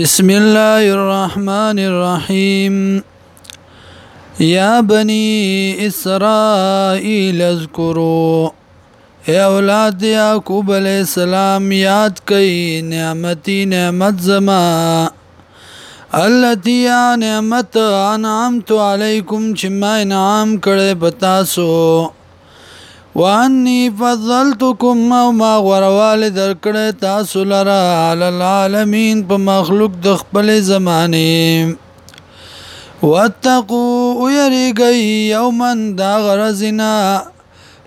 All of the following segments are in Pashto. بسم الله الرحمن الرحيم يا بني اسرائيل اذكروا اے اولاد یعقوب علیہ السلام یاد کئ نعمتی نعمت زما التی نعمت انعمت علیکم چې ما انعام کړې پتا سو وانی فضلتکم او ما غرواله درکړه تاسو لره عل العالمین په مخلوق د خپل زمانه واتقوا یریګی یومن دا غرزنا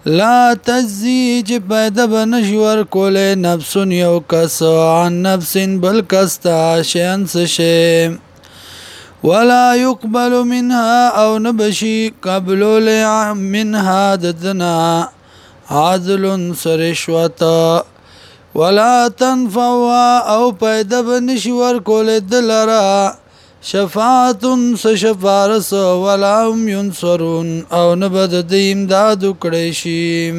لا تجزی چې پیدا بنشور کوله نفس یو کس عن نفس بل کستا شین سشه ولا يقبل منها او نبشي قبل منها ددنا عادل سرشوت ولا تنفوا او پیدا بنشي ور کول دلرا شفاعت سشفارس ولا هم ينصرون او نبد دیم دادو کړي شي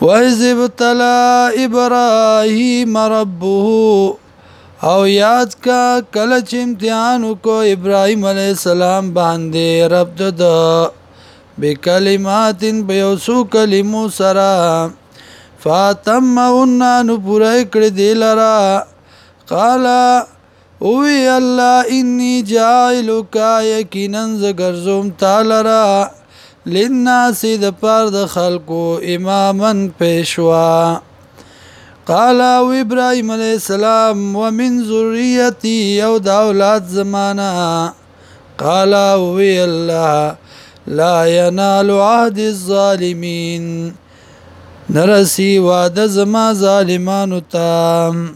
وَإِذِ ابْتَلَى إِبْرَاهِيمَ رَبُّهُ او یاد کا کله چې امتحان وکړ ابراهيم عليه السلام باندې رب د بکلماتن په یو سو کلمو سره فاتمهن نو پوره کړ دی لرا قال او الله انی جاعلک یقینا زګرزم تعالی را للناس د پار د خلقو امامن پیشوا قال او ابراهيم عليه السلام ومن ذريتي او د اولاد زمانہ قال وی الله لا ينال عهد الظالمين نرسي وعده زما ظالمانو ته